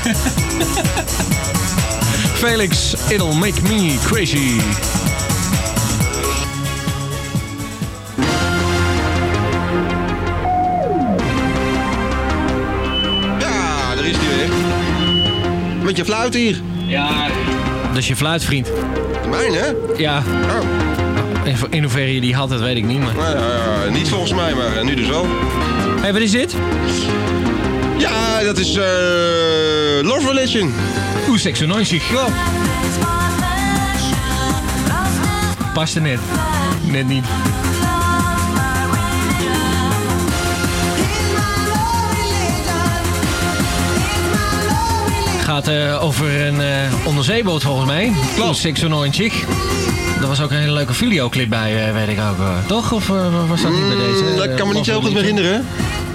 Felix, it'll make me crazy. Ja, daar is hij weer. Met je fluit hier. Ja. Dat is je fluitvriend. Mijn, hè? Ja. Oh. In, hoeverre je die had, dat weet ik niet. Maar... Nou ja, ja, niet volgens mij, maar eh, nu dus wel. Hé, hey, wat is dit? Ja, dat is eh Love Religion. Oeh, 96. Ja. Paste net. Net niet. Gaat eh, over een eh, onderzeeboot volgens mij. Klopt. 96. Dat was ook een hele leuke videoclip bij, eh, weet ik ook. toch? Of was dat niet bij deze? Mm, dat kan me niet zo goed herinneren.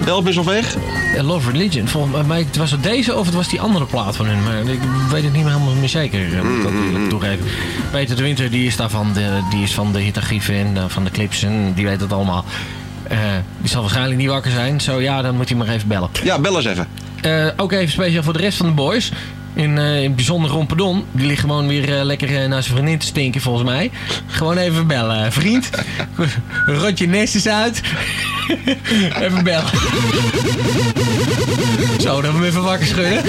Help eens of weg. Love Religion. Volgens mij was het deze of het was die andere plaat van hun. Maar ik weet het niet meer helemaal meer zeker. Moet ik ook eerlijk toegeven. Peter de Winter die is, daarvan de, die is van de hitarchieven en van de clips. En die weet het allemaal. Die zal waarschijnlijk niet wakker zijn. Zo ja, dan moet hij maar even bellen. Ja, bel eens even. Eh, ook even speciaal voor de rest van de boys. In, eh, in bijzonder Rompedon. Die ligt gewoon weer eh, lekker naar zijn vriendin te stinken volgens mij. Gewoon even bellen. Vriend, rot je uit. even bellen. Zo, dan we even wakker schudden.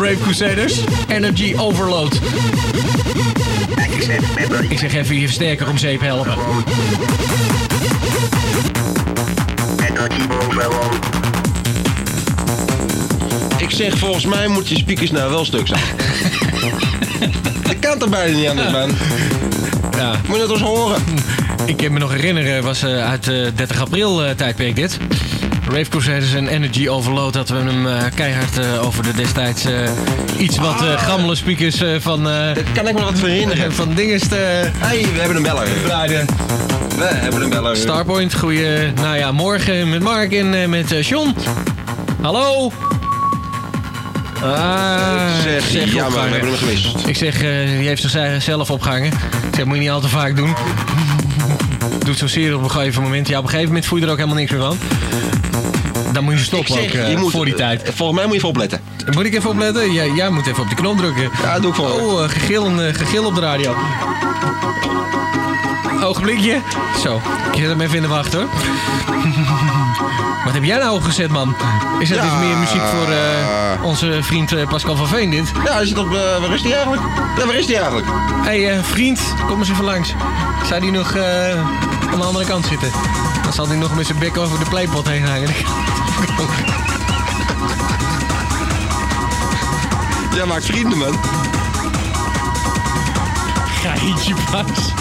Rape Crusaders. Energy Overload. Ik zeg even je versterker om zeep helpen. Ik zeg, volgens mij moet je speakers nou wel stuk zijn. dat kan toch bijna niet anders, man. Ja. Moet je dat eens horen. Ik kan me nog herinneren, was eh, uit eh 30 april eh, tijdperk dit. Rave Crusaders en Energy Overload dat we hem eh, keihard eh, over de destijds eh, iets wat eh gammele speakers eh, van... eh, kan ik me wat herinneren. van dinges te... Hey, we hebben een beller. We hebben een beller. Starpoint, goeie... Nou ja, morgen met Mark en eh, met eh, John. Hallo? Ah, Zeg, ja, maar we hebben hem gemist. Ik zeg, eh, die heeft zichzelf opgehangen. Ik zeg, moet je niet al te vaak doen. Doet zo zeer op een gegeven moment. Ja, op een gegeven moment voel je er ook helemaal niks meer van. Dan moet je stoppen Ik ook zeg, eh, je moet, voor die tijd. Volgens mij moet je even opletten. Moet ik even opletten? Jij, jij moet even op de knop drukken. Ja, doe ik voor. Oh, eh, gegil, eh, gegil op de radio. Ogenblikje. Zo, ik zet hem even in de wacht hoor. Wat heb jij nou gezet, man? Is dat Ja. iets meer muziek voor eh, onze vriend eh, Pascal van Veen, dit? Ja, hij zit op... eh, waar is hij eigenlijk? Ja, waar is hij eigenlijk? Hé, hey, vriend, kom eens even langs. Zou die nog aan de andere kant zitten? Dan zal hij nog met zijn bek over de playpot heen hangen. Jij maakt vrienden, man. Geitje pas.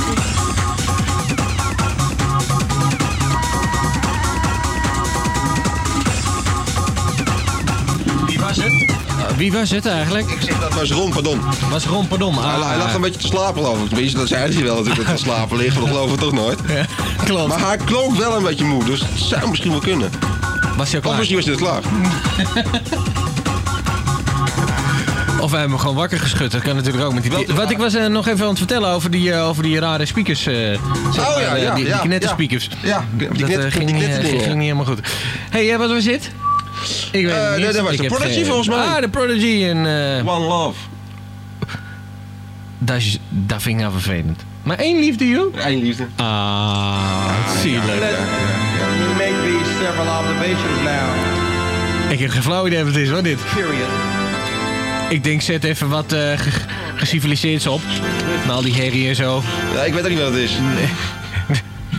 Wie was het eigenlijk? Ik zeg dat was Ron, pardon. Was Ron, pardon. Hij, hij lag een beetje te slapen, geloof ik. Tenminste, dat zei hij wel natuurlijk, dat hij te slapen ligt. Dat geloven we toch nooit. Ja, klopt. Maar hij klonk wel een beetje moe, dus het zou misschien wel kunnen. Was hij al Of klaar? misschien was hij klaar. Of wij hebben hem gewoon wakker geschud. Dat kan natuurlijk ook met die... Wat waar. ik was eh, nog even aan het vertellen over die, eh, over die rare speakers. eh, Oh, ja, ja, die, ja, die knetterspeakers. Ja, die Dat eh, die ging, niet, ging, ja. ging helemaal goed. Hé, hey, wat was dit? Ik weet Eh, het niet. nee, dat was Ik de heb Prodigy geen- volgens mij. Ah, de Prodigy. En eh One Love. dat, is- dat vind ik nou vervelend. Maar één liefde, joh? Eén liefde. Ah, zielig. You make these several observations now. Ik heb geen flauw idee wat het is, hoor, dit. Period. Ik denk, zet even wat eh ge- geciviliseerds op. Na al die herrie en zo. Ja, ik weet ook niet wat het is.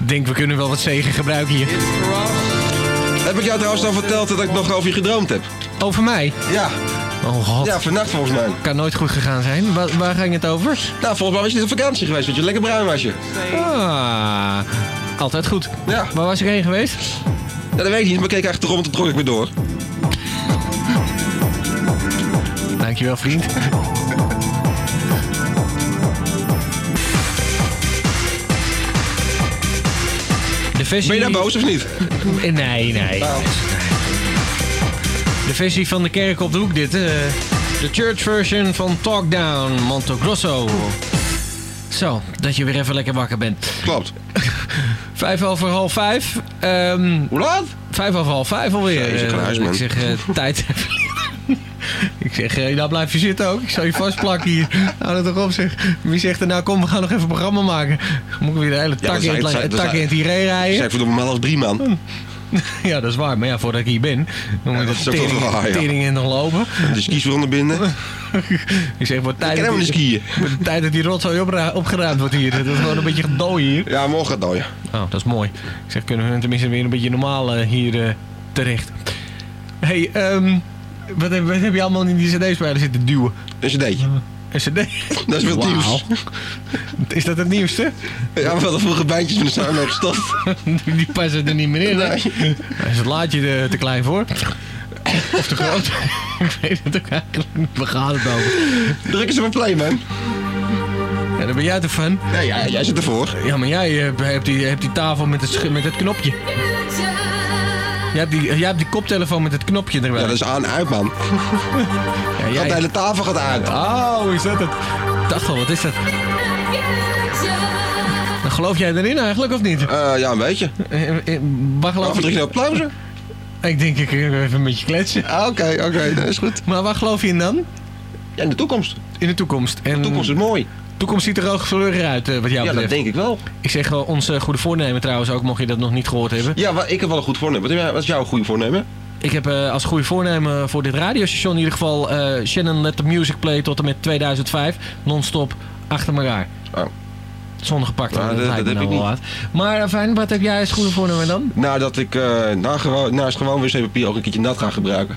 Ik denk, we kunnen wel wat zegen gebruiken hier. Heb ik jou trouwens al verteld dat ik nog over je gedroomd heb? Over mij? Ja. Oh god. Ja, vannacht volgens mij. Kan nooit goed gegaan zijn. Waar, waar ging het over? Nou, volgens mij was je niet op vakantie geweest, want je lekker bruin was je. Ah, altijd goed. Ja. Waar was ik heen geweest? Ja, dat weet ik niet, maar ik keek achterom en toen trok ik weer door. Dankjewel, vriend. Versie... Ben je nou boos of niet? Nee, nee. nee. Nou. De versie van de kerk op de hoek dit. eh, De church version van Talk Down, Monte Grosso. Zo, dat je weer even lekker wakker bent. Klopt. Vijf over half vijf. Ehm, Hoe laat? vijf over half vijf alweer. Eh, ik zeg, eh, tijd. ik zeg, eh, nou blijf je zitten ook. Ik zal je vastplakken hier. Nou, dat toch op zeg. Wie zegt er nou, kom, we gaan nog even een programma maken. Moet ik weer de hele tak in het, in zei- het tiré rijden. Zeg verdomme maar als drie man. Ja, dat is waar. Maar ja, voordat ik hier ben, dan moet dat de tering, waar, ja. tering in nog lopen. De skis weer onderbinden. Ik zeg, voor tijd, Ik dat de skiën. voor de tijd dat die rotzooi opra- opgeruimd wordt hier. Dat is gewoon een beetje gedooi hier. Ja, morgen gaat het ja. Oh, dat is mooi. Ik zeg, kunnen we tenminste weer een beetje normaal eh, hier eh, terecht. hey, ehm, wat, heb, wat heb je allemaal in die cd-speler zitten duwen? Een cd'tje. Een cd? Dat is veel Wauw. nieuws. Is dat het nieuwste? Ja, we hadden vroeger bandjes van de samen gestopt. Die passen er niet meer in. hè? Nee. Is het laadje te, te klein voor? Of te groot? Ik weet het ook eigenlijk niet. Waar gaat het over? Druk eens op play, man. Ja, daar ben jij toch van? Nee, ja, jij zit ervoor. Ja, maar jij eh, hebt die, hebt die tafel met het, sch- met het knopje. Jij hebt, die, jij hebt die koptelefoon met het knopje erbij. Ja, dat is aan uit, man. Ja, jij- de hele tafel gaat uit. Oh, is dat het? Dacht al, wat is dat? Dan geloof jij erin eigenlijk, of niet? Eh, ja, een beetje. Eh, eh, Waar Of geloof je op pauze? Ik denk, ik even met je kletsen. Ah, Oké, oké, dat is goed. Maar waar geloof je in dan? Ja, in de toekomst. In de toekomst. En De toekomst is mooi. Toekomst ziet er ook gelukkig uit, eh, wat jou Ja, dat betreft. denk ik wel. Ik zeg wel, ons goede voornemen trouwens ook, mocht je dat nog niet gehoord hebben. Ja, ik heb wel een goed voornemen. Wat, is jouw goede voornemen? Ik heb eh, als goede voornemen voor dit radiostation in ieder geval eh, Shannon Let the Music Play tot en met 2005. Non-stop achter elkaar. Oh. Zonder gepakt, Nou, dat, dat- heb nou ik wel wat. Maar fijn, wat heb jij als goede voornemen dan? Nou, dat ik eh na gewoon, naast gewoon wc-papier ook een keertje nat ga gebruiken.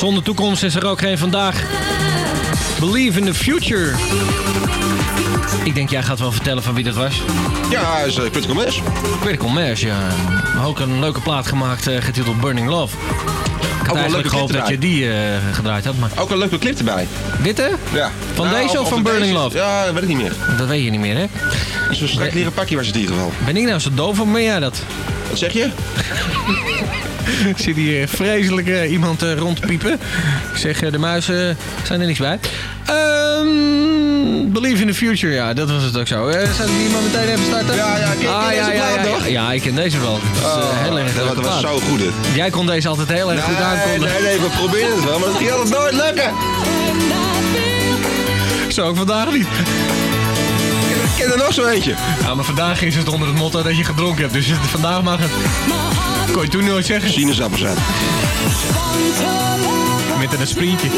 Zonder toekomst is er ook geen vandaag. Believe in the future. Ik denk, jij gaat wel vertellen van wie dat was. Ja, is uh, Critical Mass. Critical Mass, ja. Ook een leuke plaat gemaakt, eh, getiteld Burning Love. Ik had eigenlijk leuke gehoopt dat je die eh, gedraaid had, maar... Ook een leuke clip erbij. Dit hè? Ja. Van deze of van Burning deze- Love? Ja, dat weet ik niet meer. Dat weet je niet meer, hè? Zo'n strak leren pakje was het in ieder geval. Ben ik nou zo doof of ben jij dat? Wat zeg je? Ik zit hier vreselijk eh, iemand eh, rond te piepen. Ik zeg, eh, de muizen zijn er niks bij. Ehm, Believe in the Future, ja, dat was het ook zo. Zou ik die maar meteen even starten? Ja, ja, ken- ken ah, ja, deze ja, plaat ja, nog? ja, ja, ik ken deze wel. Dat is eh, heel erg dat, was plaat. zo goed dit. Jij kon deze altijd heel erg goed aankondigen. nee, nee, we proberen het wel, maar dat ging altijd nooit lukken. Zo ook vandaag niet. Ken er nog zo eentje. Ja, maar vandaag is het onder het motto dat je gedronken hebt. Dus het- vandaag mag het. Kon je toen nooit zeggen. Sinaasappelsap. Met een sprintje.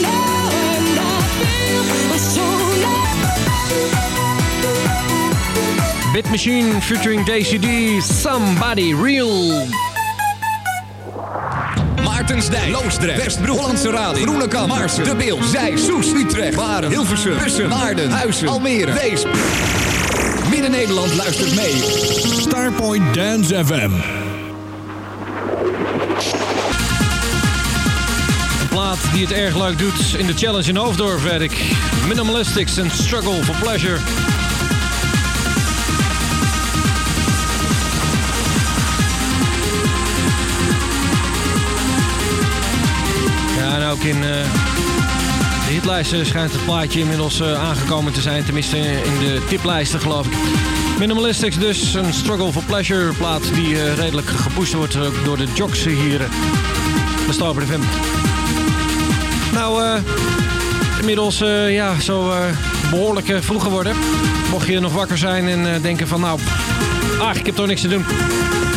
Bit Machine featuring DCD, Somebody Real. Maartensdijk, Loosdrecht, Westbroek, Hollandse Rading, Groenekan, Maarsen, De Beeld, Zij, Soes, Utrecht, Baren, Hilversum, Bussen, Naarden, Huizen, Almere, Wees. Midden-Nederland luistert mee. Starpoint Dance FM. Een plaat die het erg leuk doet in de challenge in Hoofddorp, weet. Minimalistics and Struggle for Pleasure. Ja, en ook in eh, hitlijsten schijnt het plaatje inmiddels eh, aangekomen te zijn. Tenminste in de tiplijsten geloof ik. Minimalistics dus, een Struggle for Pleasure plaat die eh, redelijk gepusht wordt ook door de jocks hier. eh, de FM. Nou, eh, inmiddels eh, ja, zo eh, behoorlijk eh, vroeg geworden. Mocht je nog wakker zijn en eh, denken van nou, ach, ik heb toch niks te doen.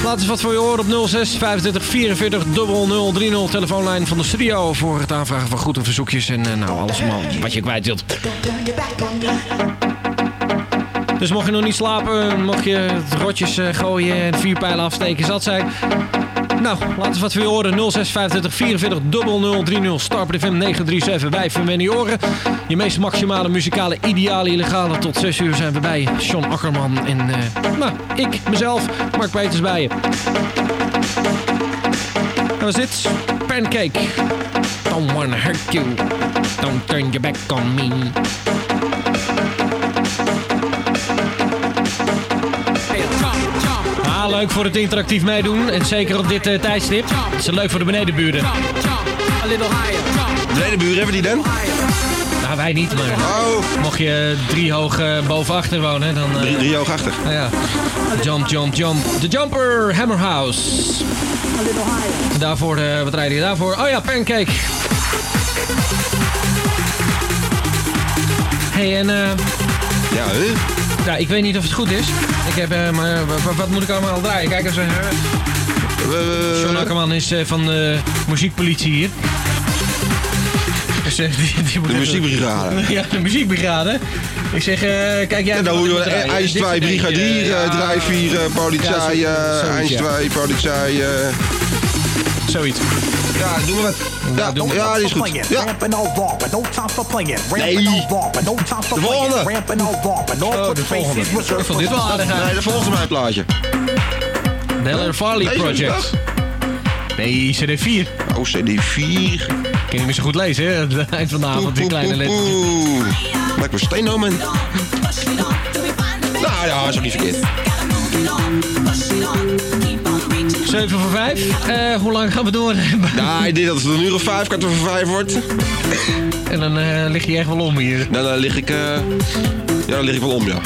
Laat eens wat voor je horen op 06 25 44 0030 telefoonlijn van de studio voor het aanvragen van groeten, verzoekjes en eh, nou alles wat je kwijt wilt. Dus mocht je nog niet slapen, mocht je rotjes eh, gooien en vuurpijlen afsteken zat zijn. Nou, laat eens wat je horen. 06 25 44 0030 Starport FM 937. Wij verwennen je oren. Je meest maximale muzikale idealen illegale. Tot 6 uur zijn we bij. Sean Akkerman en eh, nou, ik, mezelf, Mark Peters bij je. Dat was dit. Pancake. Don't wanna hurt you. Don't turn your back on me. Leuk voor het interactief meedoen. En zeker op dit eh, tijdstip. Het is leuk voor de benedenburen. Benedenburen hebben die dan? Nou, wij niet, maar Oh, mocht je drie hoog eh, boven achter wonen, dan... eh, drie, drie hoog achter. ja. Jump, jump, jump. De Jumper Hammer House. Daarvoor, wat rijden je daarvoor? Oh ja, Pancake. hey, en... eh, Ja, hè? Ja, ik weet niet of het goed is. Ik heb, eh, maar wa- wa- wat, moet ik allemaal draaien? Kijk eens. Eh, John Akkerman is eh, van de muziekpolitie hier. Dus, die, de even- muziekbrigade. Ja, de muziekbrigade. Ik zeg, eh, kijk jij... Even dan wat hoe ik je moet draaien. IJs Dit 2, soort dingen, brigadier, ja, drijfvier, eh, politie, Ja, zo- zoiets, IJs ja. 2, politie. eh. Zoiets. Ja, doen we wat. Ja, doe maar. ja, die is goed. Ja. Nee. De volgende. Oh, de volgende. Ik vond dit wel aardig Nee, de volgende mijn plaatje. De Heller Farley Project. Nee, CD4. Oh, CD4. Ik kan niet meer zo goed lezen, hè? Het eind van de avond, die kleine letters. Oeh. Lijkt me steno, man. Nou ja, is ook niet verkeerd. 7 voor 5. Eh, hoe lang gaan we door? Nou, ik denk dat het een uur of vijf, kwart over vijf wordt. en dan eh, lig je echt wel om hier. Nou, dan lig ik... eh, Ja, dan lig ik wel om, ja.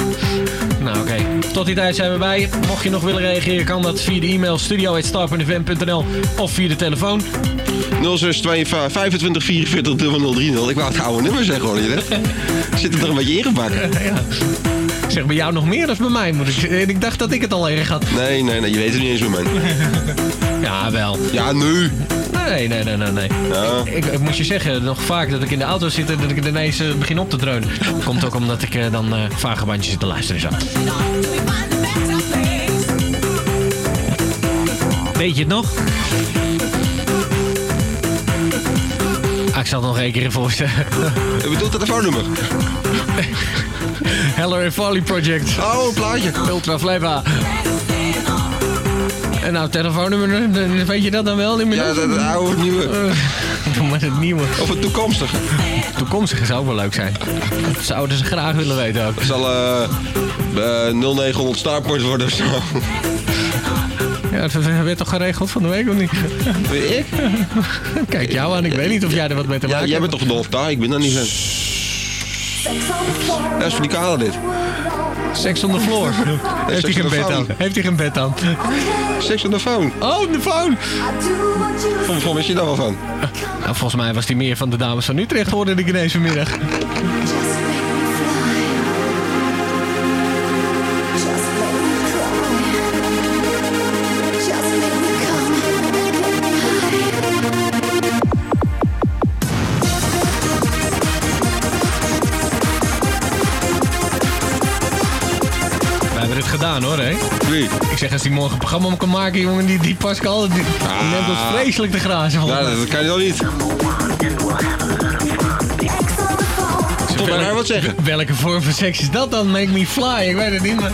Nou, oké. Tot die tijd zijn we bij. Mocht je nog willen reageren, kan dat via de e-mail studio.star.fm.nl of via de telefoon. 0625 25 44 0030. Ik wou het oude nummer zeggen, hoor je? Zit er toch een beetje ingepakt? ja. Ik zeg bij jou nog meer dan bij mij. Moet ik, en ik dacht dat ik het al erg had. Nee, nee, nee, je weet het niet eens meer, man. Ja, wel. Ja, nu. Nee, nee, nee, nee. nee. Ja. Ik, ik moet je zeggen, nog vaak dat ik in de auto zit en dat ik het ineens eh, begin op te dreunen. Komt ook omdat ik eh, dan eh vage bandjes zit te luisteren. Zo. Weet je het nog? Ah, ik zal het nog één keer in voorstellen. Ik bedoel telefoonnummer. Heller and Folly Project. Oh, een plaatje. Ultra Flava. En nou, telefoonnummer, weet je dat dan wel Ja, dat oude, het nieuwe. Doe maar het nieuwe. Of het toekomstige. Toekomstige zou ook wel leuk zijn. Dat zouden ze graag willen weten ook. Het zal eh eh, 0900 startpoint worden of zo. Ja, dat werd toch geregeld van de week of niet? Weet ik? Kijk jou aan, ik weet niet of jij er wat mee te Ja, maken jij hebt. bent toch verdolf daar? Ik ben daar niet van. Dat is voor die kale dit. Seks on the floor. Heeft hij geen bed aan? Heeft hij geen bed aan? Seks on the phone. Oh, de phone! Volgens mij is je daar wel van. Nou, volgens mij was hij meer van de dames van Utrecht, hoorde ik ineens vanmiddag. Ik zeg, als hij morgen een programma om kan maken, jongen, die, die Pascal, die, die neemt ons vreselijk te grazen. Ja, dat, kan je dan niet. Tot haar wat zeggen. Welke vorm van seks is dat dan? Make me fly, ik weet het niet, maar...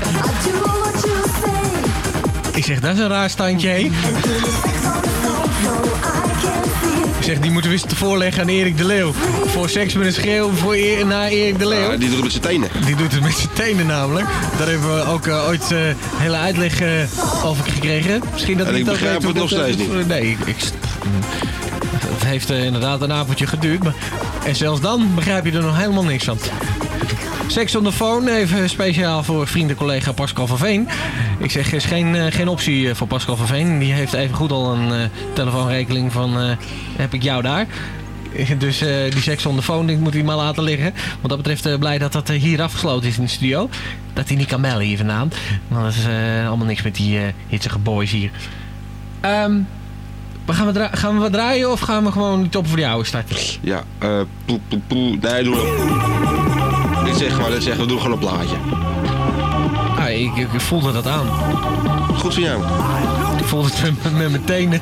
Ik zeg, dat is een raar standje, hé. Zeg, die moeten we eens te voorleggen aan Erik de Leeuw. Voor seks met een schreeuw voor eer, na Erik de Leeuw. Ja, die doet het met zijn tenen. Die doet het met zijn tenen namelijk. Daar hebben we ook eh, ooit eh, hele uitleg eh, over gekregen. Misschien dat En ik begrijp het nog steeds niet. Nee, ik, ik, het heeft inderdaad een avondje geduurd. Maar, en zelfs dan begrijp je er nog helemaal niks van. Seks on the phone, even speciaal voor vriend en collega Pascal van Veen. Ik zeg, is geen, eh, geen optie eh, voor Pascal van Veen. Die heeft even goed al een eh, telefoonrekening van, heb ik jou daar. Dus die seks on the phone, die moet hij maar laten liggen. Wat dat betreft blij dat dat hier afgesloten is in de studio. Dat hij niet kan bellen hier vandaan. Want dat is allemaal niks met die hitsige boys hier. Ehm, gaan, we gaan we wat draaien of gaan we gewoon die top voor die oude starten? Ja, eh poe, poe, poe. Nee, doe het. Zeg maar, dit zeggen we doen gewoon een plaatje. Ah, ik, ik, ik voelde dat aan. Goed van jou. Ik voelde het met, met mijn tenen.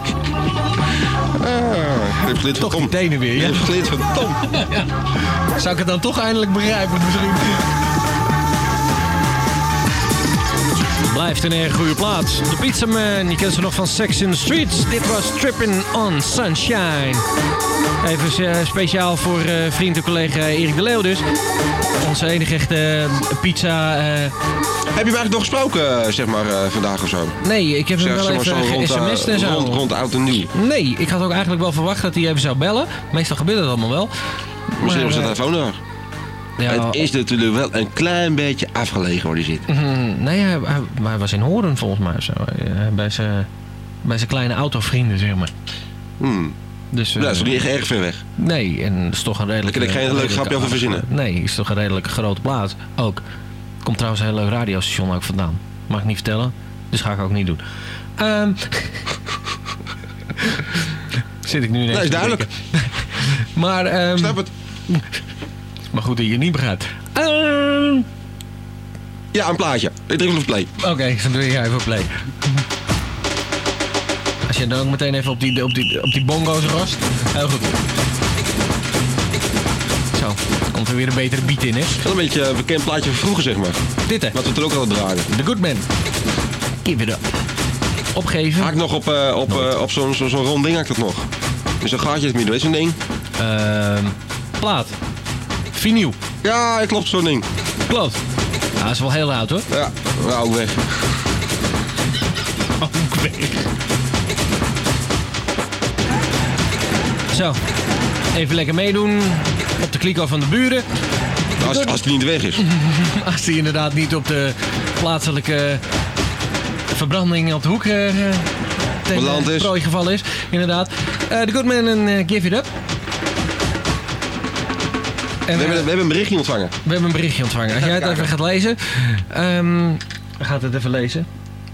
Ah, geleerd van Toch die Tom. tenen weer, Je ja. hebt geleerd van Tom. Zou ik het dan toch eindelijk begrijpen misschien? Blijft een erg goede plaats. De Pizza Man, je kent ze nog van Sex in the Streets. Dit was Trippin' on Sunshine. Even eh, speciaal voor eh, vriend en collega Erik de Leeuw dus. Onze enige echte pizza... eh, Heb je hem eigenlijk nog gesproken, eh, zeg maar, eh, vandaag of zo? nee, ik heb hem Zeg, wel zeg maar even eh, ge-sms'd en zo. Rond, rond oud en nieuw. Nee, ik had ook eigenlijk wel verwacht dat hij even zou bellen. Meestal gebeurt dat allemaal wel. Misschien Maar, zijn eh, telefoon daar. Ja, Het is natuurlijk wel een klein beetje afgelegen waar hij zit. mm, nee, hij, hij- maar hij was in Horen volgens mij. Zo. Eh, Bij zijn bij zijn kleine autovrienden, zeg maar. Hmm. Dus, Ja, dat is niet echt erg ver weg. Nee, en dat is toch een redelijk... Daar kan ik geen leuk grapje over verzinnen. Nee, is toch een redelijk grote plaats. Ook. Komt trouwens een heel leuk radiostation ook vandaan. Mag ik niet vertellen, dus ga ik ook niet doen. Ehm Zit ik nu ineens Nee, is duidelijk. maar, ehm, Snap het? Maar goed dat je het niet begrijpt. Ehm, Ja, een plaatje. Ik druk op play. Oké, dan doe je even op play. Als je dan ook meteen even op die, op die, op die bongo's rast. Heel goed. Zo, komt er weer een betere beat in, hè? Wel een beetje een bekend plaatje van vroeger, zeg maar. Dit, hè? Wat we toen ook al draaien. The Good Man. Give it up. Opgeven. Haak nog op, eh, op, eh, op zo'n zo, zo'n rond ding haak dat nog. Dus een gaatje in het midden, weet je zo'n ding? Ehm, plaat. Vinyl. Ja, klopt, zo'n ding. Klopt. Ja, dat is wel heel oud, hoor. Ja, nou ook weg. Ook weg. Zo. Even lekker meedoen. Op de kliko van de buren. Als, als die niet weg is. Als die inderdaad niet op de plaatselijke verbranding op de hoek eh, ten eh, prooi gevallen is. Inderdaad. Eh The Good Man en Give It Up. En, We hebben, eh, we hebben een berichtje ontvangen. we hebben een berichtje ontvangen. Als jij het even gaat lezen. ehm gaat het even lezen.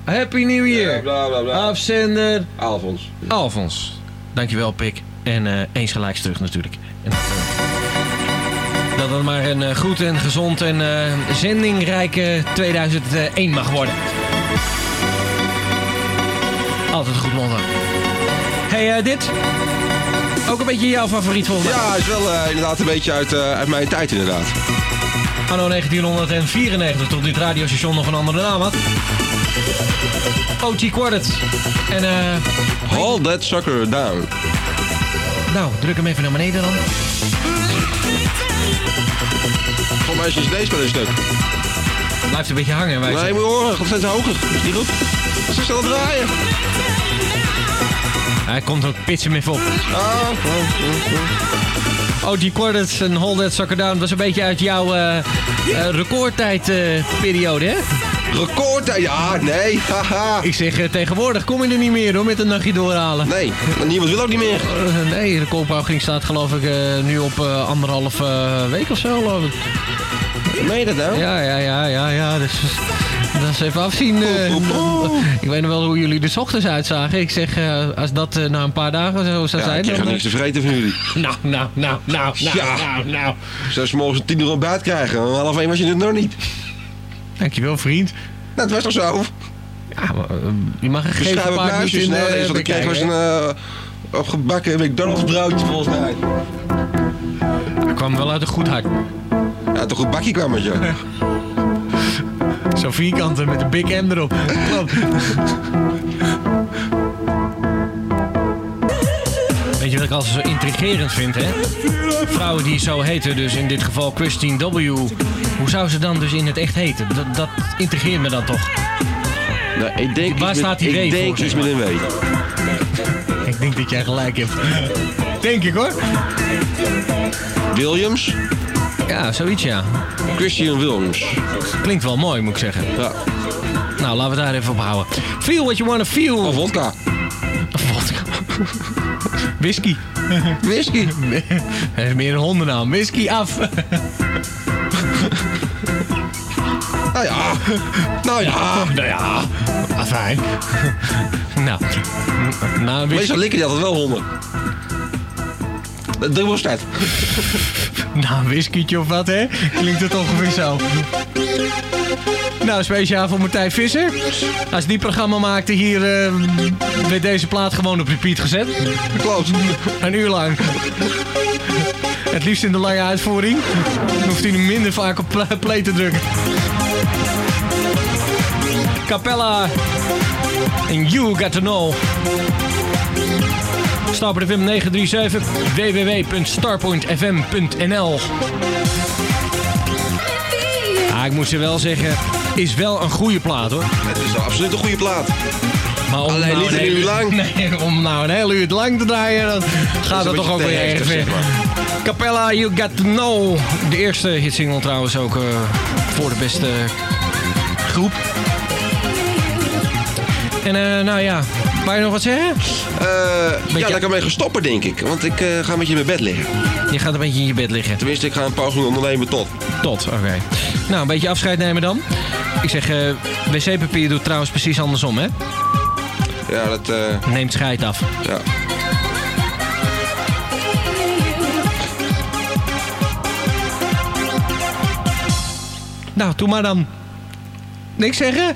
Happy New Year. bla bla bla. Afzender Alfons. Alfons. Dankjewel, Pik. En eh, eens gelijks terug natuurlijk. En, eh, dat het maar een eh, goed en gezond en eh, zendingrijke 2001 mag worden. Altijd een goed motto. Hey, eh, dit? Ook een beetje jouw favoriet volgens mij. Ja, is wel eh, inderdaad een beetje uit, eh, uit mijn tijd inderdaad. Anno 1994, tot dit radiostation nog een andere naam had. OG Quartet. En eh, Hold that sucker down. nou, druk hem even naar beneden dan. Volgens mij is je cd-speler een stuk. Blijft een beetje hangen. Wij Nee, moet je horen. Gaat steeds hoger. Is die goed? Ze het draaien. Hij komt ook pitchen even op. Ah, OG Quartets en Hold That Sucker Down was een beetje uit jouw eh eh, recordtijdperiode, hè? Recordtijd. Ja, nee. Haha. Ik zeg, eh, tegenwoordig kom je er niet meer hoor, met een nachtje doorhalen. Nee, niemand wil ook niet meer. Eh, nee, de koophouding staat geloof ik eh, nu op eh, anderhalf eh, week of zo, geloof ik. Meen je dat nou? Ja, ja, ja, ja, ja. Dus dat is even afzien. eh. ik weet nog wel hoe jullie er 's ochtends uitzagen. Ik zeg, eh, als dat eh, na een paar dagen zo zou Ja, ik zijn... krijg dan, niks te vreten van jullie. nou, nou, nou, nou, nou, Ja. nou, nou. Zou ze morgens een tien uur ontbijt krijgen? Om half één was je het nog niet. Dankjewel, vriend. Nou, dat was toch zo? Ja, maar, je mag een gegeven in Nou, de deze wat ik kreeg was een opgebakken McDonald's broodje volgens mij. Hij kwam wel uit een goed hart. Ja, toch goed bakje kwam het, ja. Zo vierkante met een Big M erop. Klopt. Weet je wat ik altijd zo intrigerend vind, hè? Vrouwen die zo heten, dus in dit geval Christine W. Hoe zou ze dan dus in het echt heten? Dat, dat intrigeert me dan toch. Nou, ik denk Waar staat die W Ik denk iets met een W. Ik denk dat jij gelijk hebt. Denk ik hoor. Williams. Ja, zoiets ja. Christian Williams. Klinkt wel mooi, moet ik zeggen. Ja. Nou, laten we daar even op houden. Feel what you wanna feel. Of vodka. Vodka. Whisky. Whisky. Dat is meer een hondennaam. Whisky af. Nou ja. Nou ja. nou ja, fijn. nou, nou Meestal likken die altijd wel honden. Was dat. nou, een whiskytje of wat, hè? Klinkt het ongeveer zo. Nou, speciaal voor Martijn Visser. Als die programma maakte, hier eh, werd deze plaat gewoon op repeat gezet. Klopt. Een uur lang. Het liefst in de lange uitvoering. Dan hoeft hij nu minder vaak op pla- play te drukken. Capella. En You Got To Know. Starpoint FM 937, www.starpointfm.nl. Ah, ik moet ze wel zeggen, is wel een goede plaat hoor. Het is absoluut een goede plaat. Maar om Alleen nou niet een hele- uur lang. Nee, om nou een hele uur lang te draaien, dan gaat het toch ook weer erg zeg maar. Capella, You Got To Know. De eerste hitsingle trouwens ook eh, voor de beste groep. En eh, nou ja, wou je nog wat zeggen? Beetje- ja, daar kan mee gestoppen, denk ik. Want ik eh, ga met je in mijn bed liggen. Je gaat een beetje in je bed liggen. Tenminste, ik ga een poging ondernemen tot. Tot, oké. Nou, een beetje afscheid nemen dan. Ik zeg, eh, wc-papier doet trouwens precies andersom, hè? Ja, dat... Neemt scheid af. ja. Nou, doe maar dan. Niks zeggen?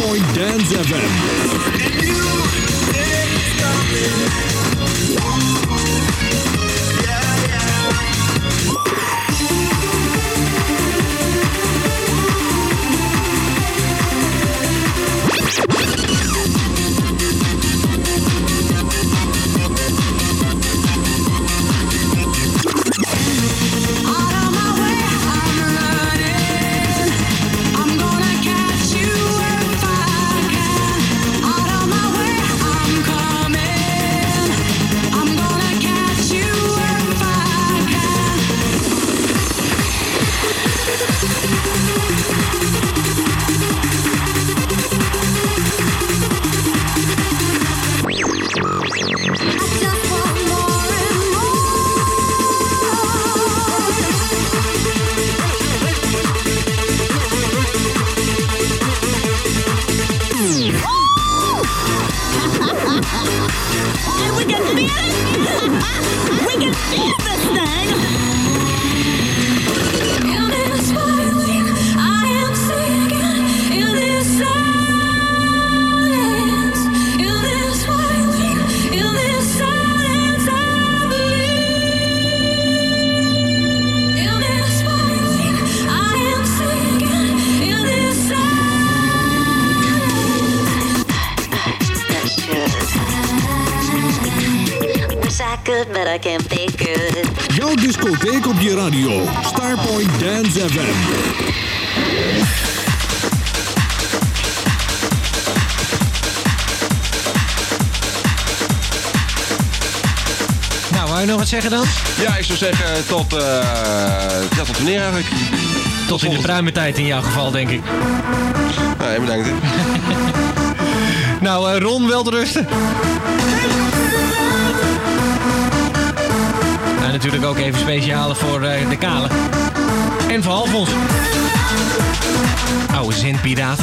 Starpoint Dance FM. Could, but I can't be good. Jouw discotheek op je radio. Starpoint Dance FM. Nou, wou je nog wat zeggen dan? Ja, ik zou zeggen tot... eh ja, tot wanneer eigenlijk? Tot in de pruime tijd in jouw geval, denk ik. Nee, bedankt. Nou, eh, Ron, wel te rusten. En natuurlijk ook even speciale voor eh, de Kale. En voor Alfons. Oude zendpiraat.